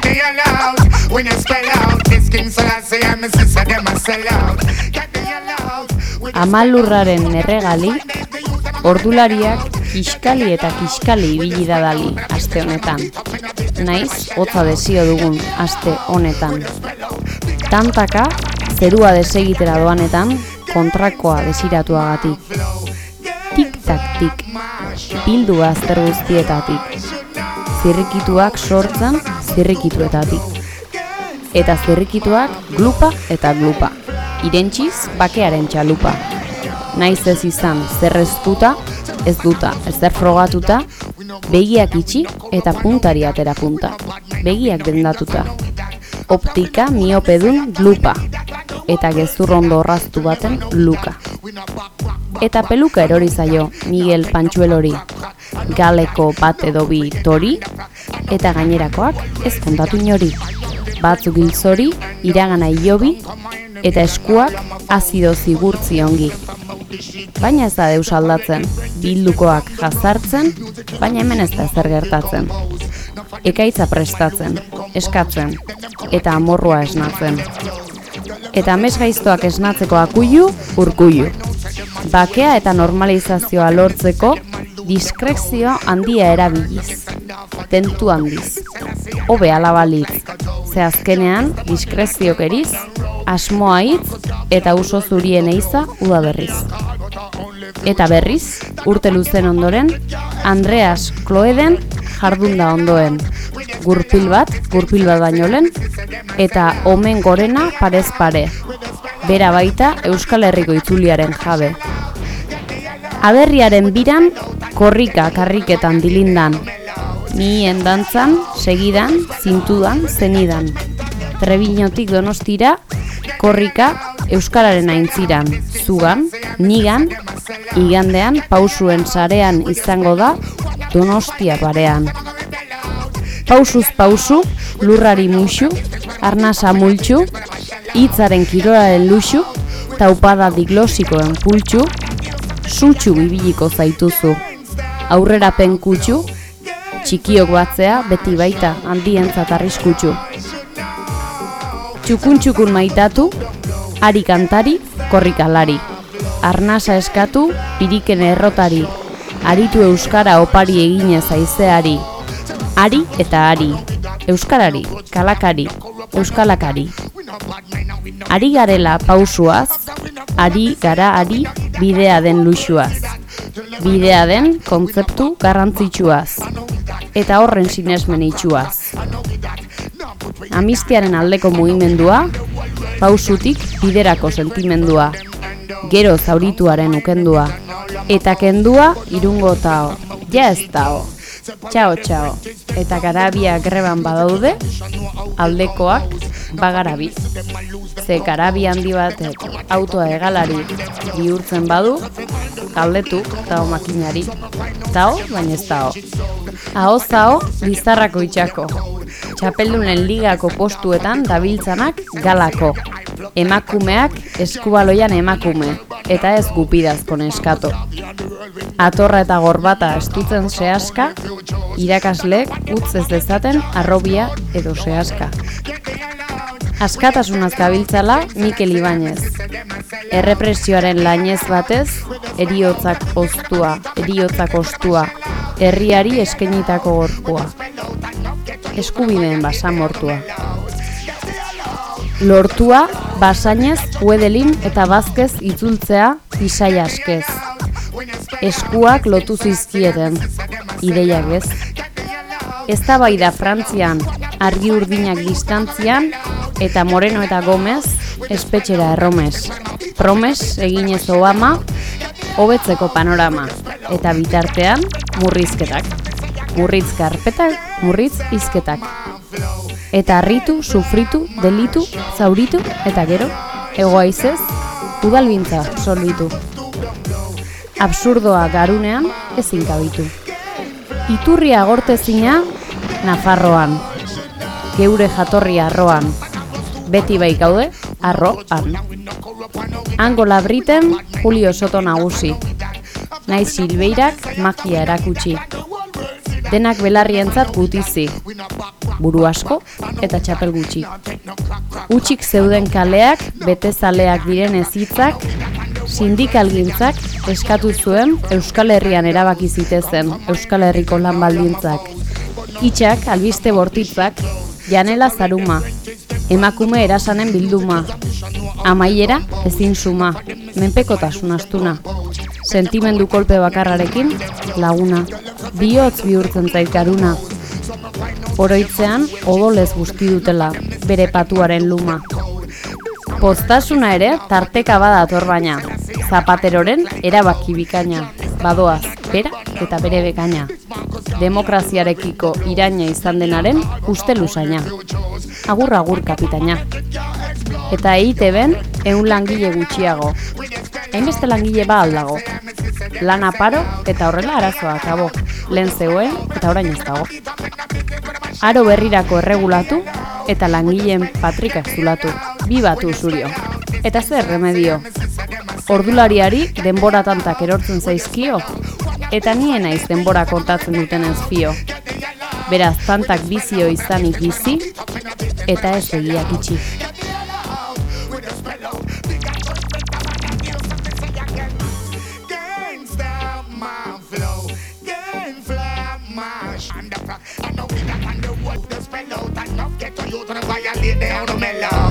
Get hell out when you spell out. This King Selassie and my sister them a sell out. Get when you Amalurraren erregali, ordulariak kiskali eta kiskali ibili da dali aste honetan. Naiz, hotza desio dugun aste honetan. Tantaka, zerua desegitera doanetan, kontrakoa desiratuagatik. Tik-tak tik, bildu azter guztietatik. Zirrikituak sortzen, zirrikituetatik. Eta zirrikituak glupa eta glupa. Irentxiz, bakearen txalupa. Naiz ez izan zerreztuta, ez duta, ezer frogatuta, begiak itxi eta puntari atera punta. Begiak dendatuta. Optika miopedun lupa. Eta gezurrondo orraztu baten luka. Eta peluka erori zaio Miguel Pantxuelori. Galeko bat edo bi tori, eta gainerakoak ez kontatu inori. Batzuk giltzori, iragana iobi, eta eskuak azido zigurtzi ongi. Baina ez da deus aldatzen, bildukoak jazartzen, baina hemen ez da ezer gertatzen. Ekaitza prestatzen, eskatzen, eta amorrua esnatzen. Eta mes gaiztoak esnatzeko akuilu, urkuilu. Bakea eta normalizazioa lortzeko diskrezio handia erabiliz. Tentu handiz. Hobe alabalitz. Ze azkenean, diskreziok eriz, asmoa hitz eta uso zurien eiza udaberriz. Eta berriz, urte luzen ondoren, Andreas Kloeden jardunda ondoen. Gurpil bat, gurpil bat baino lehen, eta omen gorena parez pare. Bera baita Euskal Herriko itzuliaren jabe. Aberriaren biran, korrika karriketan dilindan. Nien dantzan, segidan, zintudan, zenidan. Trebinotik donostira, korrika Euskararen aintziran, zugan, nigan, igandean pausuen sarean izango da donostia barean. Pausuz pausu, lurrari muxu, arnasa multxu, hitzaren kirolaren luxu, taupada diglosikoen pultxu, sutxu ibiliko zaituzu. Aurrera penkutxu, txikiok batzea beti baita handientzat arriskutxu. Txukun-txukun maitatu, ari kantari, korrikalari. Arnasa eskatu, piriken errotari. Aritu euskara opari eginez aizeari. Ari eta ari. Euskarari, kalakari, euskalakari. Ari garela pausuaz, ari gara ari bidea den luxuaz. Bidea den kontzeptu garrantzitsuaz. Eta horren sinesmen itxuaz. Amistiaren aldeko mugimendua, pausutik biderako sentimendua, gero zaurituaren ukendua, eta kendua irungo tao, ja ez tao. Txao, txao. Eta garabia greban badaude, aldekoak bagarabi. Ze garabi handi batek autoa egalari bihurtzen badu, galdetu tao makinari. Tao, baina ez tao. Aho zao, bizarrako itxako. Txapeldunen ligako postuetan dabiltzanak galako. Emakumeak eskubaloian emakume, eta ez gupidazko neskato. Atorra eta gorbata estutzen sehaska, irakaslek utz ez dezaten arrobia edo sehaska. Askatasunaz gabiltzala Mikel Ibanez. Errepresioaren lainez batez, eriotzak ostua, eriotzak ostua, herriari eskenitako gorpua. Eskubideen basamortua. Lortua, basainez, uedelin eta bazkez itzultzea pisai askez. Eskuak lotu zizkieten, ideiak ez. Ez da Frantzian, argi urdinak distantzian, eta Moreno eta Gomez, espetxera erromes. Promes, eginez Obama, hobetzeko panorama. Eta bitartean, murrizketak. Murritz karpetak, murritz izketak. Eta harritu, sufritu, delitu, zauritu, eta gero, egoaizez, udalbintza solbitu. Absurdoa garunean ezin kabitu. Iturria gortezina Nafarroan. Geure jatorri arroan. Beti bai gaude arroan. Hango labriten Julio Soto nagusi. Naiz Silbeirak magia erakutsi. Denak belarrientzat gutizi. buru asko eta txapel gutxi. Utxik zeuden kaleak, betezaleak diren ezitzak, sindikalgintzak eskatu zuen Euskal Herrian erabaki zitezen Euskal Herriko lan baldintzak. Itxak, albiste bortitzak, janela zaruma, emakume erasanen bilduma, amaiera ezin suma, menpekotasun astuna, sentimendu kolpe bakarrarekin laguna, bihotz bihurtzen zait oroitzean odolez guzti dutela bere patuaren luma. Postasuna ere tarteka badator baina, zapateroren erabaki bikaina, badoaz, bera eta bere bekaina. Demokraziarekiko iraina izan denaren uste lusaina. Agur agur kapitaina. Eta eite ben, eun langile gutxiago. Hainbeste langile ba aldago. Lana paro eta horrela arazoa akabo. Lehen zegoen eta orain ez dago. Aro berrirako erregulatu eta langileen patrikak zulatu. Bi batu zurio. Eta zer remedio? Ordulariari denbora tantak erortzen zaizkio? Eta nien naiz denbora kontatzen duten ez fio. Beraz, tantak bizio izanik bizi eta ez egiak itxi. Violate the mellows. Get the